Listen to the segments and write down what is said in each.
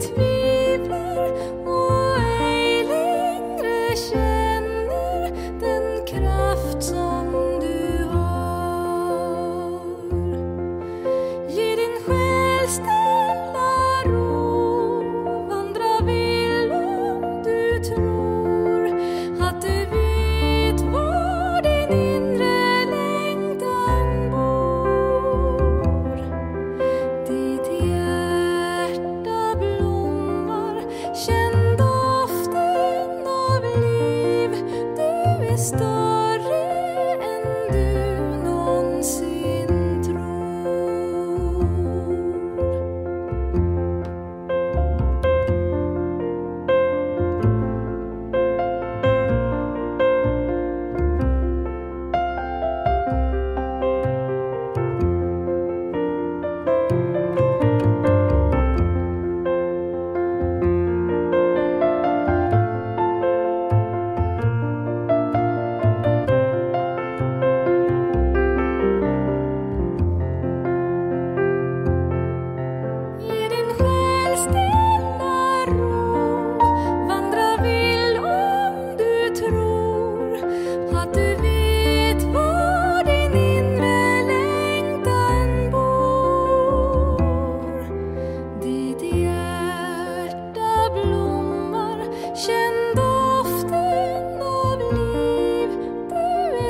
förtvivlar och ej stars.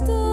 still